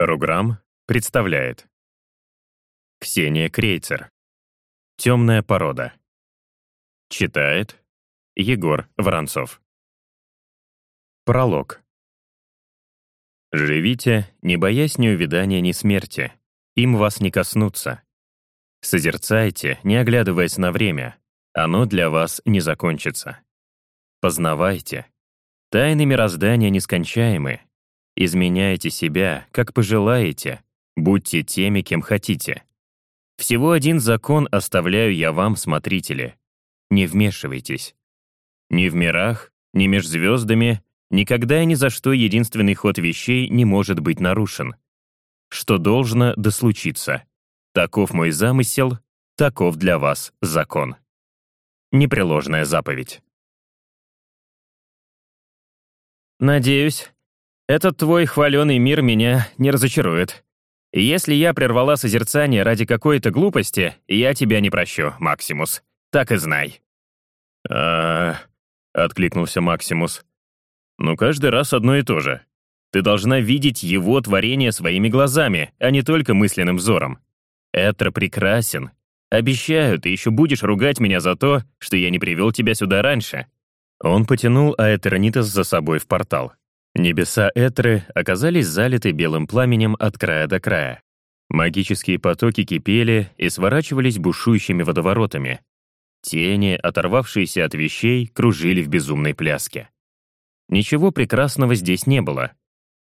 Руграм представляет Ксения Крейцер «Темная порода» Читает Егор Воронцов Пролог Живите, не боясь ни увядания, ни смерти. Им вас не коснуться. Созерцайте, не оглядываясь на время. Оно для вас не закончится. Познавайте. Тайны мироздания нескончаемы, Изменяйте себя, как пожелаете, будьте теми, кем хотите. Всего один закон оставляю я вам, смотрители. Не вмешивайтесь. Ни в мирах, ни меж звездами, никогда и ни за что единственный ход вещей не может быть нарушен. Что должно да случится. Таков мой замысел, таков для вас закон. Непреложная заповедь. Надеюсь, этот твой хваленый мир меня не разочарует. если я прервала созерцание ради какой-то глупости, я тебя не прощу, Максимус. Так и знай». а откликнулся Максимус. «Ну, каждый раз одно и то же. Ты должна видеть его творение своими глазами, а не только мысленным взором. Этро прекрасен. Обещаю, ты еще будешь ругать меня за то, что я не привел тебя сюда раньше». Он потянул Аэтернитас за собой в портал. Небеса Этры оказались залиты белым пламенем от края до края. Магические потоки кипели и сворачивались бушующими водоворотами. Тени, оторвавшиеся от вещей, кружили в безумной пляске. Ничего прекрасного здесь не было.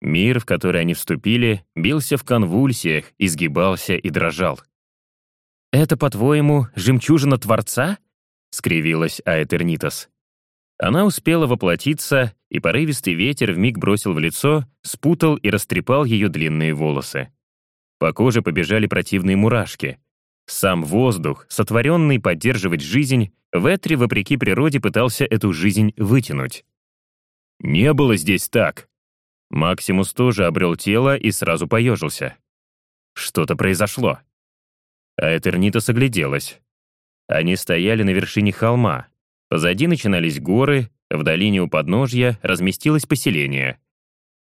Мир, в который они вступили, бился в конвульсиях, изгибался и дрожал. «Это, по-твоему, жемчужина Творца?» — скривилась Аэтернитас. Она успела воплотиться, и порывистый ветер вмиг бросил в лицо, спутал и растрепал ее длинные волосы. По коже побежали противные мурашки. Сам воздух, сотворенный поддерживать жизнь, в Этре, вопреки природе, пытался эту жизнь вытянуть. Не было здесь так. Максимус тоже обрел тело и сразу поежился. Что-то произошло. А Этернита согляделась. Они стояли на вершине холма, Позади начинались горы, в долине у подножья разместилось поселение.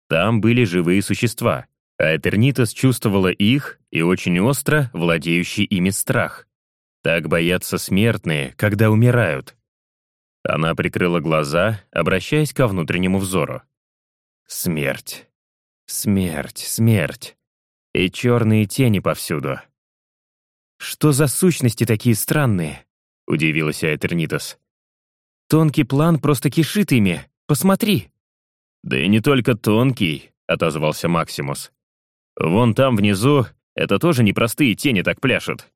Там были живые существа, а Этернитас чувствовала их и очень остро владеющий ими страх. Так боятся смертные, когда умирают. Она прикрыла глаза, обращаясь ко внутреннему взору. Смерть. Смерть, смерть. И черные тени повсюду. «Что за сущности такие странные?» — удивилась Аэтернитас. Тонкий план просто кишит ими. Посмотри». «Да и не только тонкий», — отозвался Максимус. «Вон там внизу это тоже непростые тени так пляшут».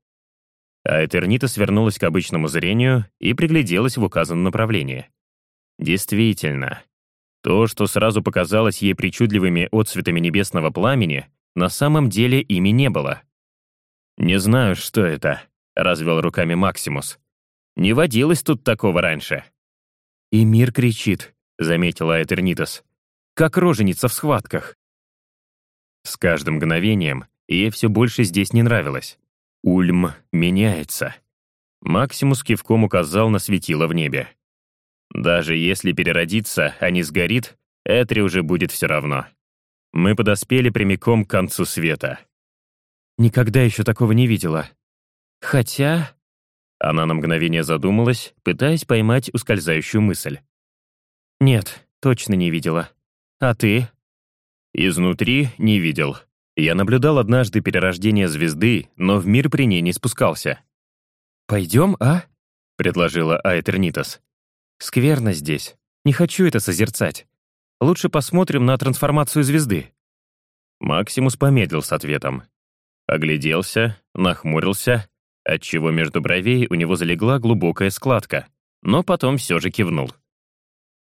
А Этернита свернулась к обычному зрению и пригляделась в указанном направлении. Действительно, то, что сразу показалось ей причудливыми отцветами небесного пламени, на самом деле ими не было. «Не знаю, что это», — развел руками Максимус. «Не водилось тут такого раньше». «И мир кричит», — заметила Этернитас. «Как роженица в схватках». С каждым мгновением ей все больше здесь не нравилось. Ульм меняется. Максимус кивком указал на светило в небе. Даже если переродиться, а не сгорит, Этри уже будет все равно. Мы подоспели прямиком к концу света. Никогда еще такого не видела. Хотя... Она на мгновение задумалась, пытаясь поймать ускользающую мысль. «Нет, точно не видела. А ты?» «Изнутри не видел. Я наблюдал однажды перерождение звезды, но в мир при ней не спускался». «Пойдем, а?» — предложила Аэтернитас. «Скверно здесь. Не хочу это созерцать. Лучше посмотрим на трансформацию звезды». Максимус помедлил с ответом. Огляделся, нахмурился, отчего между бровей у него залегла глубокая складка, но потом все же кивнул.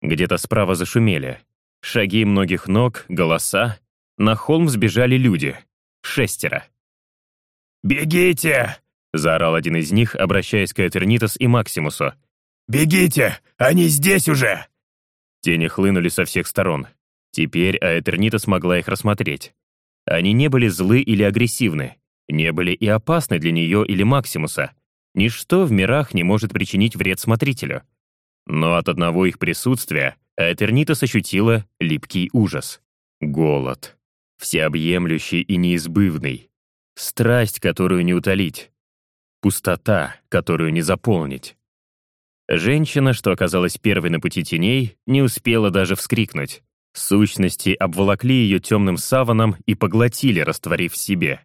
Где-то справа зашумели. Шаги многих ног, голоса. На холм сбежали люди. Шестеро. «Бегите!» — заорал один из них, обращаясь к Этернитас и Максимусу. «Бегите! Они здесь уже!» Тени хлынули со всех сторон. Теперь Аэтернита смогла их рассмотреть. Они не были злы или агрессивны, не были и опасны для нее или Максимуса. Ничто в мирах не может причинить вред смотрителю. Но от одного их присутствия Этернитас ощутила липкий ужас. Голод. всеобъемлющий и неизбывный, страсть, которую не утолить, пустота, которую не заполнить. Женщина, что оказалась первой на пути теней, не успела даже вскрикнуть. Сущности обволокли ее темным саваном и поглотили, растворив в себе.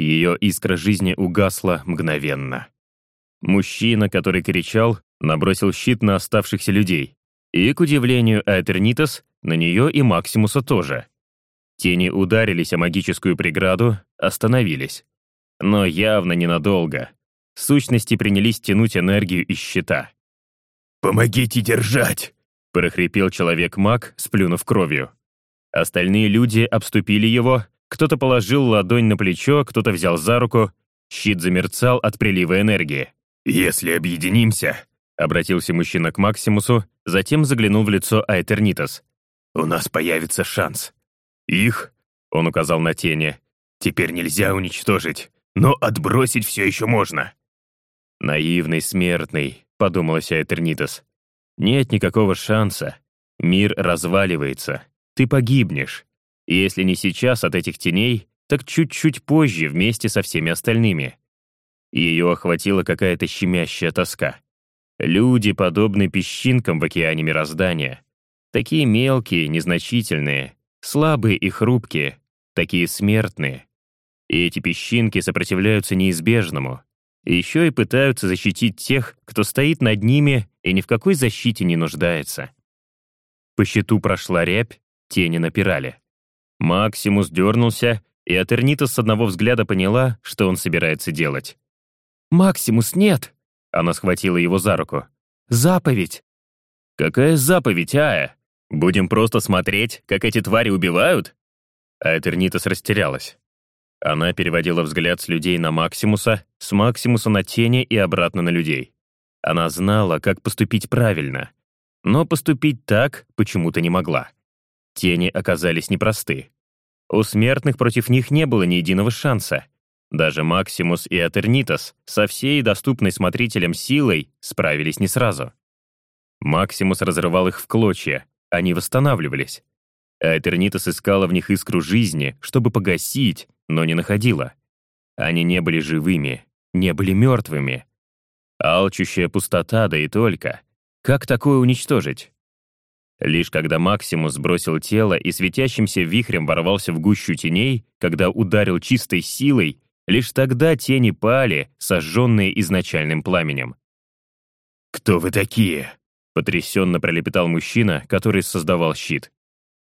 Ее искра жизни угасла мгновенно. Мужчина, который кричал, набросил щит на оставшихся людей. И, к удивлению Аэтернитас, на нее и Максимуса тоже. Тени ударились о магическую преграду, остановились. Но явно ненадолго. Сущности принялись тянуть энергию из щита. «Помогите держать!» — прохрипел человек-маг, сплюнув кровью. Остальные люди обступили его, кто-то положил ладонь на плечо, кто-то взял за руку. Щит замерцал от прилива энергии. «Если объединимся», — обратился мужчина к Максимусу, затем заглянул в лицо Айтернитас. «У нас появится шанс. Их, — он указал на тени, — теперь нельзя уничтожить, но отбросить все еще можно». «Наивный смертный», — подумалась Айтернитас. «Нет никакого шанса. Мир разваливается. Ты погибнешь. Если не сейчас от этих теней, так чуть-чуть позже вместе со всеми остальными. Ее охватила какая-то щемящая тоска. Люди подобны песчинкам в океане мироздания. Такие мелкие, незначительные, слабые и хрупкие, такие смертные. И эти песчинки сопротивляются неизбежному. Еще и пытаются защитить тех, кто стоит над ними и ни в какой защите не нуждается. По щиту прошла рябь, тени напирали. Максимус дернулся, и Атернита с одного взгляда поняла, что он собирается делать. «Максимус, нет!» Она схватила его за руку. «Заповедь!» «Какая заповедь, Ая? Будем просто смотреть, как эти твари убивают?» Аэтернитас растерялась. Она переводила взгляд с людей на Максимуса, с Максимуса на тени и обратно на людей. Она знала, как поступить правильно, но поступить так почему-то не могла. Тени оказались непросты. У смертных против них не было ни единого шанса. Даже Максимус и Атернитас со всей доступной смотрителям силой справились не сразу. Максимус разрывал их в клочья, они восстанавливались. А Этернитас искала в них искру жизни, чтобы погасить, но не находила. Они не были живыми, не были мертвыми. Алчущая пустота, да и только. Как такое уничтожить? Лишь когда Максимус бросил тело и светящимся вихрем ворвался в гущу теней, когда ударил чистой силой, лишь тогда тени пали, сожженные изначальным пламенем. «Кто вы такие?» — потрясенно пролепетал мужчина, который создавал щит.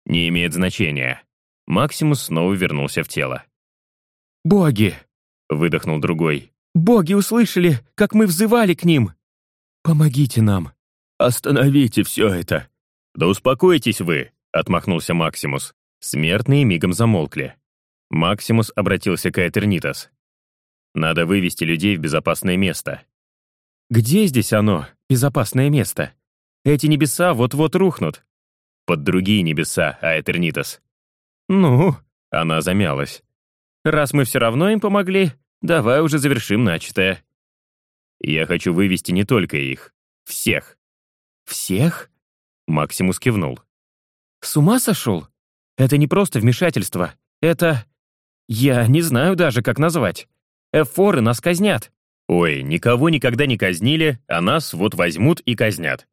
«Не имеет значения». Максимус снова вернулся в тело. «Боги!» — выдохнул другой. «Боги услышали, как мы взывали к ним! Помогите нам!» «Остановите все это!» «Да успокойтесь вы!» — отмахнулся Максимус. Смертные мигом замолкли. Максимус обратился к Этернитас. «Надо вывести людей в безопасное место». «Где здесь оно, безопасное место? Эти небеса вот-вот рухнут». «Под другие небеса, Аэтернитас». «Ну?» — она замялась. «Раз мы все равно им помогли, давай уже завершим начатое». «Я хочу вывести не только их. Всех». «Всех?» Максимус кивнул. «С ума сошел? Это не просто вмешательство. Это... Я не знаю даже, как назвать. Эфоры нас казнят». «Ой, никого никогда не казнили, а нас вот возьмут и казнят».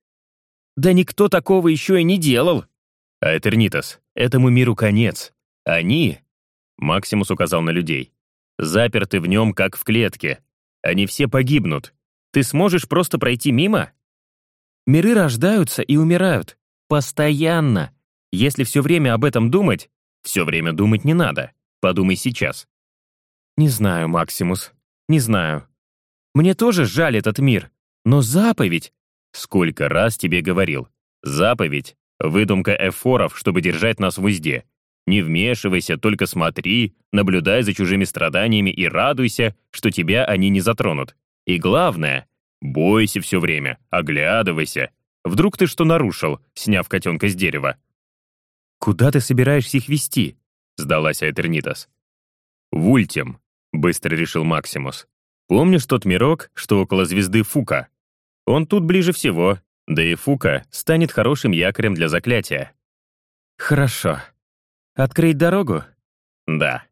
«Да никто такого еще и не делал». «А Этернитас, этому миру конец. Они...» Максимус указал на людей. «Заперты в нем, как в клетке. Они все погибнут. Ты сможешь просто пройти мимо?» Миры рождаются и умирают. Постоянно. Если все время об этом думать, все время думать не надо. Подумай сейчас. Не знаю, Максимус. Не знаю. Мне тоже жаль этот мир. Но заповедь... Сколько раз тебе говорил. Заповедь — выдумка эфоров, чтобы держать нас в узде. Не вмешивайся, только смотри, наблюдай за чужими страданиями и радуйся, что тебя они не затронут. И главное — Бойся все время, оглядывайся. Вдруг ты что нарушил, сняв котенка с дерева? «Куда ты собираешься их вести?» — сдалась Айтернитас. «В Ультим», — быстро решил Максимус. «Помнишь тот мирок, что около звезды Фука? Он тут ближе всего, да и Фука станет хорошим якорем для заклятия». «Хорошо. Открыть дорогу? Да,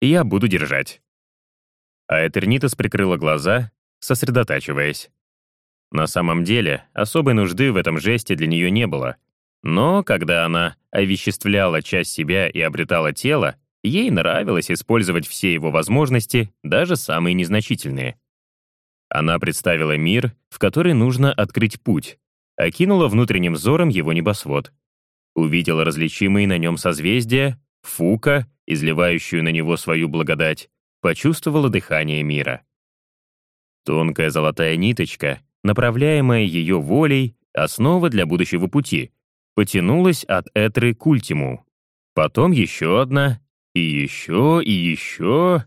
я буду держать. А Этернитас прикрыла глаза, сосредотачиваясь. На самом деле, особой нужды в этом жесте для нее не было. Но когда она овеществляла часть себя и обретала тело, ей нравилось использовать все его возможности, даже самые незначительные. Она представила мир, в который нужно открыть путь, окинула внутренним взором его небосвод. Увидела различимые на нем созвездия, Фука, изливающую на него свою благодать, почувствовала дыхание мира. Тонкая золотая ниточка, направляемая ее волей, основа для будущего пути, потянулась от Этры к Ультиму. Потом еще одна, и еще, и еще.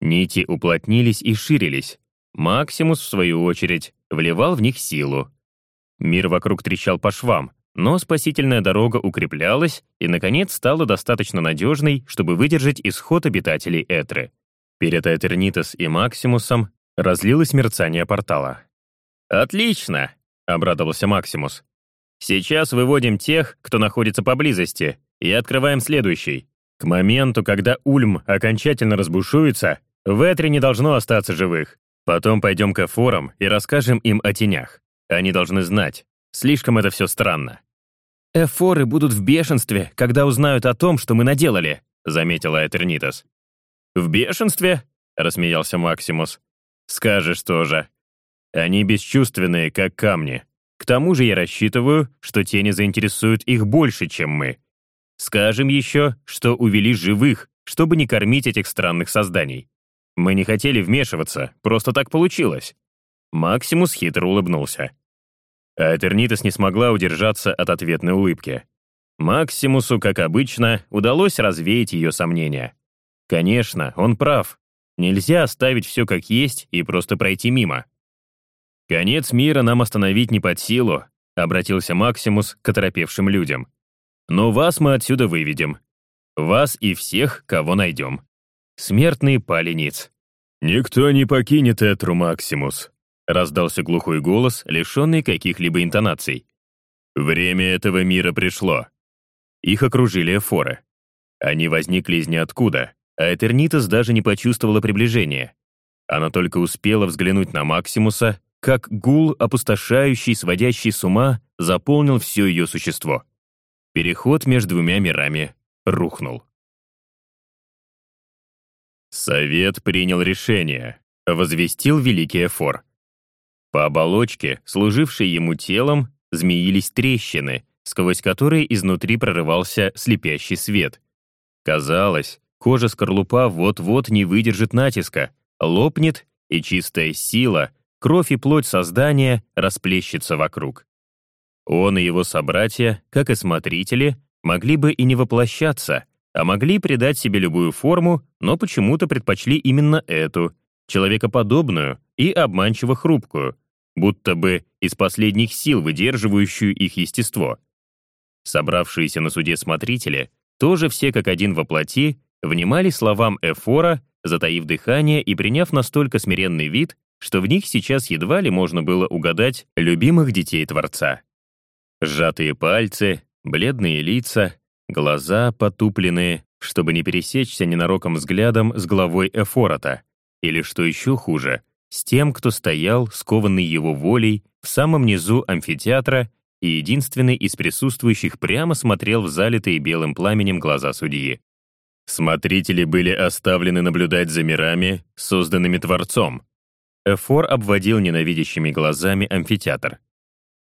Нити уплотнились и ширились. Максимус, в свою очередь, вливал в них силу. Мир вокруг трещал по швам, но спасительная дорога укреплялась и, наконец, стала достаточно надежной, чтобы выдержать исход обитателей Этры. Перед Этернитас и Максимусом разлилось мерцание портала. «Отлично!» — обрадовался Максимус. «Сейчас выводим тех, кто находится поблизости, и открываем следующий. К моменту, когда Ульм окончательно разбушуется, в Этре не должно остаться живых. Потом пойдем к эфорам и расскажем им о тенях. Они должны знать. Слишком это все странно. «Эфоры будут в бешенстве, когда узнают о том, что мы наделали», заметила Этернитас. «В бешенстве?» — рассмеялся Максимус. «Скажешь тоже. Они бесчувственные, как камни. К тому же я рассчитываю, что тени заинтересуют их больше, чем мы. Скажем еще, что увели живых, чтобы не кормить этих странных созданий. Мы не хотели вмешиваться, просто так получилось». Максимус хитро улыбнулся. А Этернитас не смогла удержаться от ответной улыбки. Максимусу, как обычно, удалось развеять ее сомнения. Конечно, он прав. Нельзя оставить все как есть и просто пройти мимо. «Конец мира нам остановить не под силу», — обратился Максимус к оторопевшим людям. «Но вас мы отсюда выведем. Вас и всех, кого найдем. Смертные пали ниц». «Никто не покинет Этру, Максимус», Раздался глухой голос, лишенный каких-либо интонаций. «Время этого мира пришло». Их окружили эфоры. Они возникли из ниоткуда, а Этернитас даже не почувствовала приближения. Она только успела взглянуть на Максимуса, как гул, опустошающий, сводящий с ума, заполнил все ее существо. Переход между двумя мирами рухнул. Совет принял решение, возвестил Великий Эфор. По оболочке, служившей ему телом, змеились трещины, сквозь которые изнутри прорывался слепящий свет. Казалось, кожа скорлупа вот-вот не выдержит натиска, лопнет, и чистая сила, кровь и плоть создания расплещется вокруг. Он и его собратья, как и смотрители, могли бы и не воплощаться, а могли придать себе любую форму, но почему-то предпочли именно эту, человекоподобную и обманчиво хрупкую, будто бы из последних сил выдерживающую их естество. Собравшиеся на суде смотрители, тоже все как один воплоти, внимали словам Эфора, затаив дыхание и приняв настолько смиренный вид, что в них сейчас едва ли можно было угадать любимых детей Творца. Сжатые пальцы, бледные лица, глаза потупленные, чтобы не пересечься ненароком взглядом с главой Эфорота, или, что еще хуже, с тем, кто стоял, скованный его волей, в самом низу амфитеатра и единственный из присутствующих прямо смотрел в залитые белым пламенем глаза судьи. Смотрители были оставлены наблюдать за мирами, созданными Творцом. Эфор обводил ненавидящими глазами амфитеатр.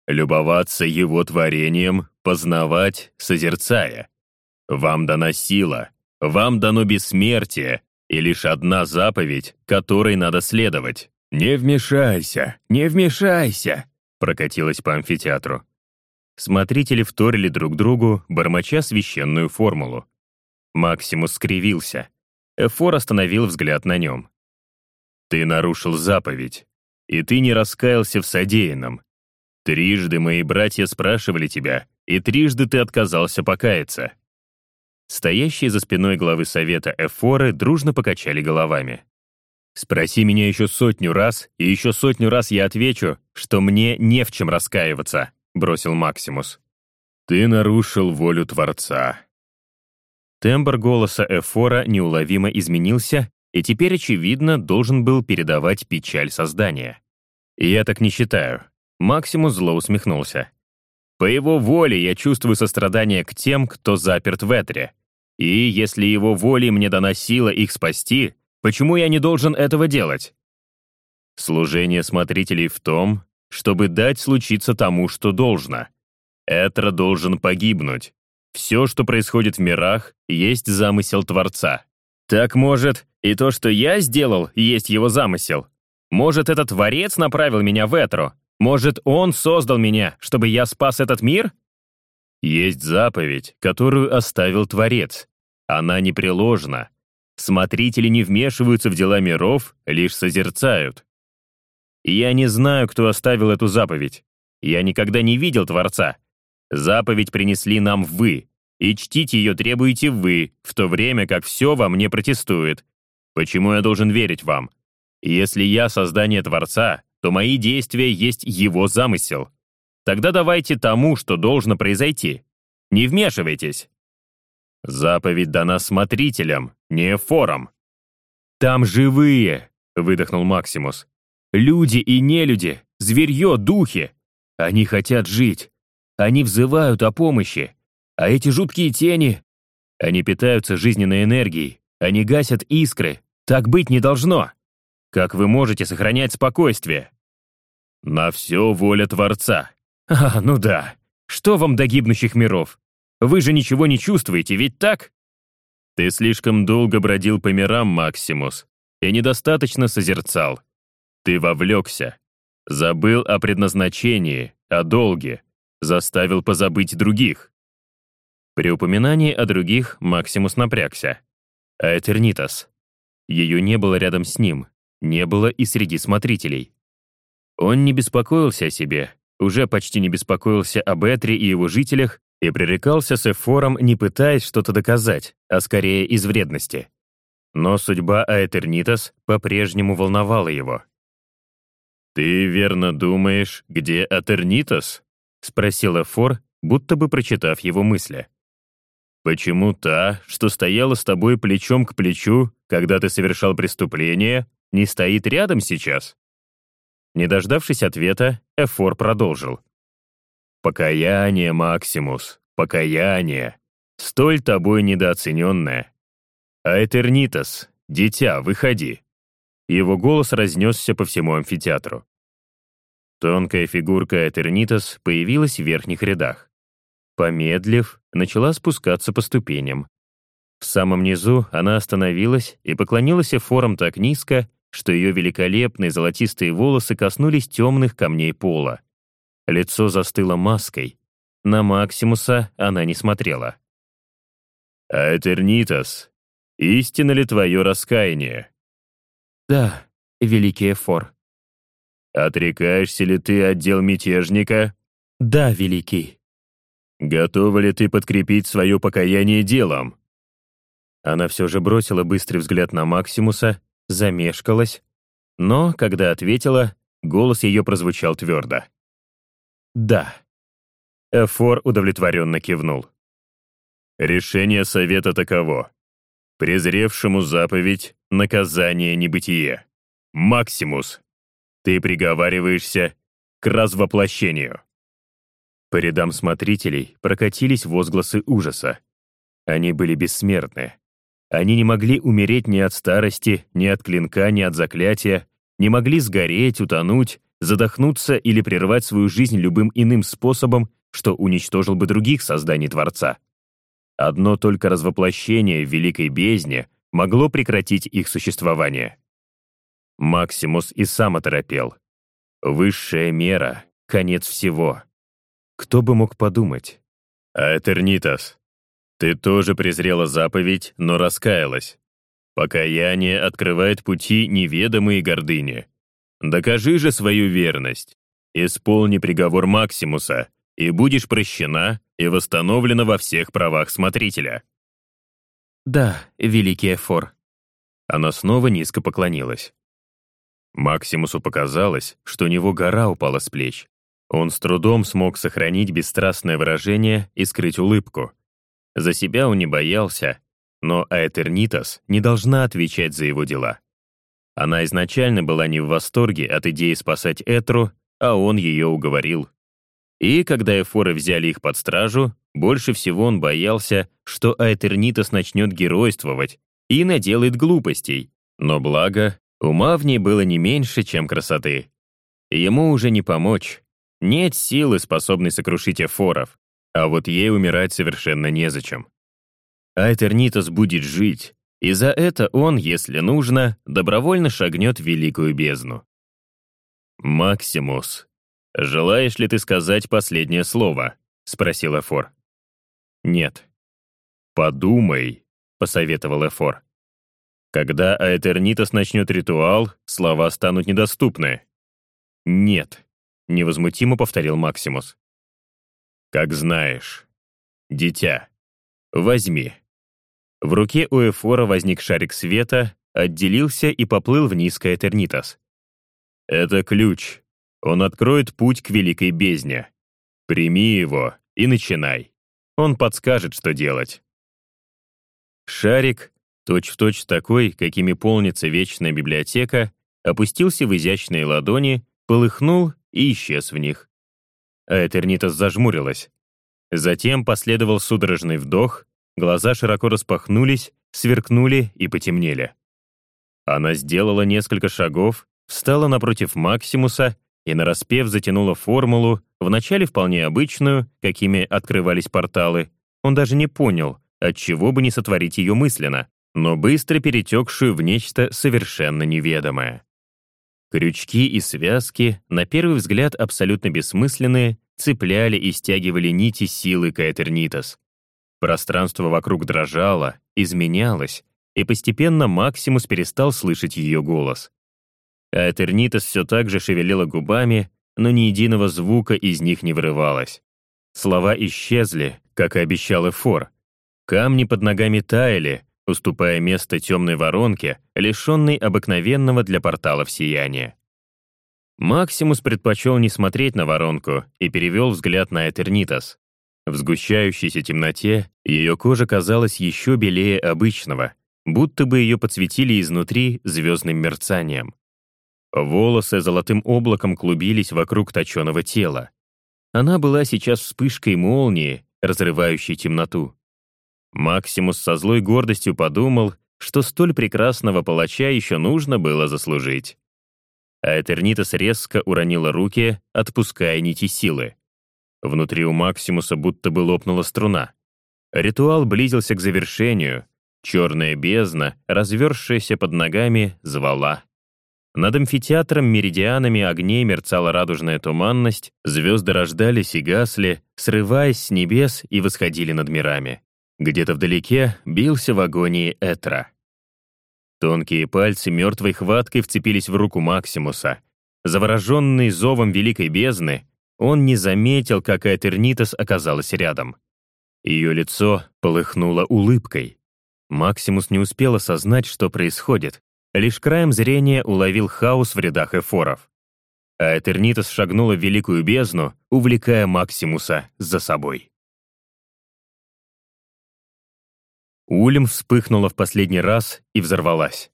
«Любоваться его творением, познавать, созерцая. Вам дана сила, вам дано бессмертие, и лишь одна заповедь, которой надо следовать. «Не вмешайся! Не вмешайся!» прокатилась по амфитеатру. Смотрители вторили друг другу, бормоча священную формулу. Максимус скривился. Эфор остановил взгляд на нем. «Ты нарушил заповедь, и ты не раскаялся в содеянном. Трижды мои братья спрашивали тебя, и трижды ты отказался покаяться. Стоящие за спиной главы совета Эфоры дружно покачали головами. «Спроси меня еще сотню раз, и еще сотню раз я отвечу, что мне не в чем раскаиваться», — бросил Максимус. «Ты нарушил волю Творца», Тембр голоса Эфора неуловимо изменился и теперь, очевидно, должен был передавать печаль создания. «Я так не считаю». Максимус зло усмехнулся. «По его воле я чувствую сострадание к тем, кто заперт в Этре. И если его волей мне дана сила их спасти, почему я не должен этого делать?» Служение смотрителей в том, чтобы дать случиться тому, что должно. Этра должен погибнуть. Все, что происходит в мирах, есть замысел Творца. Так может, и то, что я сделал, есть его замысел. Может, этот Творец направил меня в Этру? Может, он создал меня, чтобы я спас этот мир? Есть заповедь, которую оставил Творец. Она непреложна. Смотрители не вмешиваются в дела миров, лишь созерцают. Я не знаю, кто оставил эту заповедь. Я никогда не видел Творца. Заповедь принесли нам вы, и чтить ее требуете вы, в то время как все во мне протестует. Почему я должен верить вам? Если я создание Творца, то мои действия есть его замысел. Тогда давайте тому, что должно произойти. Не вмешивайтесь. Заповедь дана смотрителям, не форам. «Там живые», — выдохнул Максимус. «Люди и нелюди, зверье, духи. Они хотят жить. Они взывают о помощи. А эти жуткие тени... Они питаются жизненной энергией. Они гасят искры. Так быть не должно. Как вы можете сохранять спокойствие? На все воля Творца. А, ну да. Что вам до гибнущих миров? Вы же ничего не чувствуете, ведь так? Ты слишком долго бродил по мирам, Максимус, и недостаточно созерцал. Ты вовлекся. Забыл о предназначении, о долге. Заставил позабыть других. При упоминании о других Максимус напрягся. А Этернитас? Ее не было рядом с ним, не было и среди смотрителей. Он не беспокоился о себе, уже почти не беспокоился об Этре и его жителях и пререкался с Эфором, не пытаясь что-то доказать, а скорее из вредности. Но судьба Аэтернитас по-прежнему волновала его. «Ты верно думаешь, где Атернитас?» — спросил Эфор, будто бы прочитав его мысли. Почему та, что стояла с тобой плечом к плечу, когда ты совершал преступление, не стоит рядом сейчас?» Не дождавшись ответа, Эфор продолжил. «Покаяние, Максимус, покаяние, столь тобой недооцененное. А Этернитас, дитя, выходи». Его голос разнесся по всему амфитеатру. Тонкая фигурка Этернитас появилась в верхних рядах. Помедлив, начала спускаться по ступеням. В самом низу она остановилась и поклонилась эфором так низко, что ее великолепные золотистые волосы коснулись темных камней пола. Лицо застыло маской. На Максимуса она не смотрела. «Аэтернитас, истинно ли твое раскаяние?» «Да, великий эфор». «Отрекаешься ли ты отдел мятежника?» «Да, великий». Готова ли ты подкрепить свое покаяние делом?» Она все же бросила быстрый взгляд на Максимуса, замешкалась, но, когда ответила, голос ее прозвучал твердо. «Да». Эфор удовлетворенно кивнул. «Решение совета таково. Презревшему заповедь — наказание небытие. Максимус, ты приговариваешься к развоплощению». По рядам смотрителей прокатились возгласы ужаса. Они были бессмертны. Они не могли умереть ни от старости, ни от клинка, ни от заклятия, не могли сгореть, утонуть, задохнуться или прервать свою жизнь любым иным способом, что уничтожил бы других созданий Творца. Одно только развоплощение в Великой Бездне могло прекратить их существование. Максимус и сам оторопел. Высшая мера — конец всего. Кто бы мог подумать? А Этернитас, ты тоже презрела заповедь, но раскаялась. Покаяние открывает пути неведомые гордыне. Докажи же свою верность. Исполни приговор Максимуса, и будешь прощена и восстановлена во всех правах смотрителя. Да, великий Эфор. Она снова низко поклонилась. Максимусу показалось, что у него гора упала с плеч. Он с трудом смог сохранить бесстрастное выражение и скрыть улыбку. За себя он не боялся, но Аэтернитас не должна отвечать за его дела. Она изначально была не в восторге от идеи спасать Этру, а он ее уговорил. И когда эфоры взяли их под стражу, больше всего он боялся, что Аэтернитас начнет геройствовать и наделает глупостей. Но благо, ума в ней было не меньше, чем красоты. Ему уже не помочь. Нет силы, способной сокрушить эфоров, а вот ей умирать совершенно незачем. Аэтернитас будет жить, и за это он, если нужно, добровольно шагнет в великую бездну. «Максимус, желаешь ли ты сказать последнее слово?» — спросил Эфор. «Нет». «Подумай», — посоветовал Эфор. «Когда Аэтернитас начнет ритуал, слова станут недоступны». «Нет», — невозмутимо повторил Максимус. «Как знаешь. Дитя, возьми». В руке у Эфора возник шарик света, отделился и поплыл вниз к Этернитас. «Это ключ. Он откроет путь к великой бездне. Прими его и начинай. Он подскажет, что делать». Шарик, точь-в-точь точь такой, какими полнится вечная библиотека, опустился в изящные ладони, полыхнул и исчез в них. А Этернитас зажмурилась. Затем последовал судорожный вдох, Глаза широко распахнулись, сверкнули и потемнели. Она сделала несколько шагов, встала напротив Максимуса и нараспев затянула формулу, вначале вполне обычную, какими открывались порталы. Он даже не понял, отчего бы не сотворить ее мысленно, но быстро перетекшую в нечто совершенно неведомое. Крючки и связки, на первый взгляд абсолютно бессмысленные, цепляли и стягивали нити силы Каэтернитас. Пространство вокруг дрожало, изменялось, и постепенно Максимус перестал слышать ее голос. А Этернитас все так же шевелила губами, но ни единого звука из них не вырывалось. Слова исчезли, как и обещал Эфор. Камни под ногами таяли, уступая место темной воронке, лишенной обыкновенного для порталов сияния. Максимус предпочел не смотреть на воронку и перевел взгляд на Этернитас. В сгущающейся темноте ее кожа казалась еще белее обычного, будто бы ее подсветили изнутри звездным мерцанием. Волосы золотым облаком клубились вокруг точеного тела. Она была сейчас вспышкой молнии, разрывающей темноту. Максимус со злой гордостью подумал, что столь прекрасного палача еще нужно было заслужить. А Этернитас резко уронила руки, отпуская нити силы. Внутри у Максимуса будто бы лопнула струна. Ритуал близился к завершению. Черная бездна, развершаяся под ногами, звала. Над амфитеатром меридианами огней мерцала радужная туманность, звезды рождались и гасли, срываясь с небес и восходили над мирами. Где-то вдалеке бился в агонии Этра. Тонкие пальцы мертвой хваткой вцепились в руку Максимуса. Завороженный зовом великой бездны, он не заметил, как Этернитас оказалась рядом. Ее лицо полыхнуло улыбкой. Максимус не успел осознать, что происходит. Лишь краем зрения уловил хаос в рядах эфоров. А Этернитас шагнула в великую бездну, увлекая Максимуса за собой. Улем вспыхнула в последний раз и взорвалась.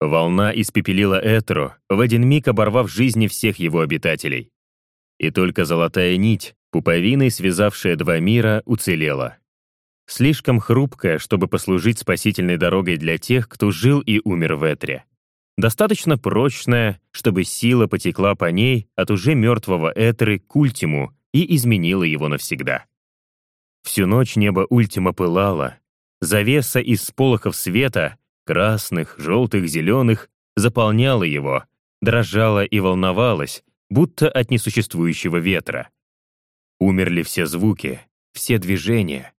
Волна испепелила Этеру, в один миг оборвав жизни всех его обитателей и только золотая нить, пуповиной связавшая два мира, уцелела. Слишком хрупкая, чтобы послужить спасительной дорогой для тех, кто жил и умер в Этре. Достаточно прочная, чтобы сила потекла по ней от уже мертвого Этры к Ультиму и изменила его навсегда. Всю ночь небо Ультима пылало. Завеса из сполохов света, красных, желтых, зеленых, заполняла его, дрожала и волновалась, будто от несуществующего ветра. Умерли все звуки, все движения.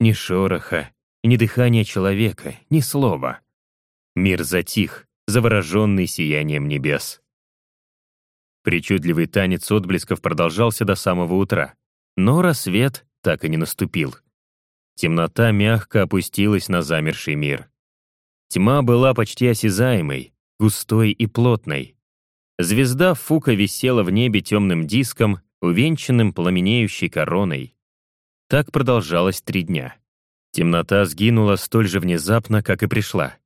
Ни шороха, ни дыхания человека, ни слова. Мир затих, завороженный сиянием небес. Причудливый танец отблесков продолжался до самого утра, но рассвет так и не наступил. Темнота мягко опустилась на замерший мир. Тьма была почти осязаемой, густой и плотной. Звезда Фука висела в небе темным диском, увенчанным пламенеющей короной. Так продолжалось три дня. Темнота сгинула столь же внезапно, как и пришла.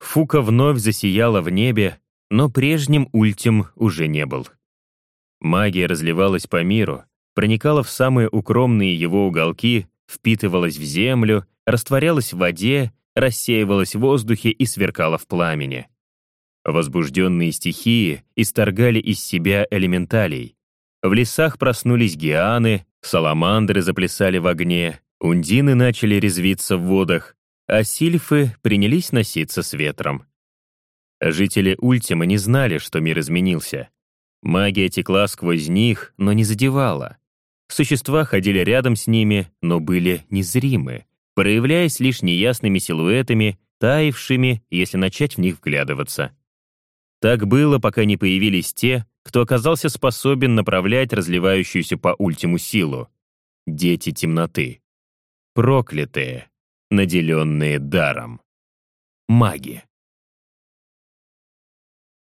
Фука вновь засияла в небе, но прежним ультим уже не был. Магия разливалась по миру, проникала в самые укромные его уголки, впитывалась в землю, растворялась в воде, рассеивалась в воздухе и сверкала в пламени. Возбужденные стихии исторгали из себя элементалей. В лесах проснулись гианы, саламандры заплясали в огне, ундины начали резвиться в водах, а сильфы принялись носиться с ветром. Жители Ультима не знали, что мир изменился. Магия текла сквозь них, но не задевала. Существа ходили рядом с ними, но были незримы, проявляясь лишь неясными силуэтами, таявшими, если начать в них вглядываться. Так было, пока не появились те, кто оказался способен направлять разливающуюся по ультиму силу. Дети темноты. Проклятые, наделенные даром. Маги.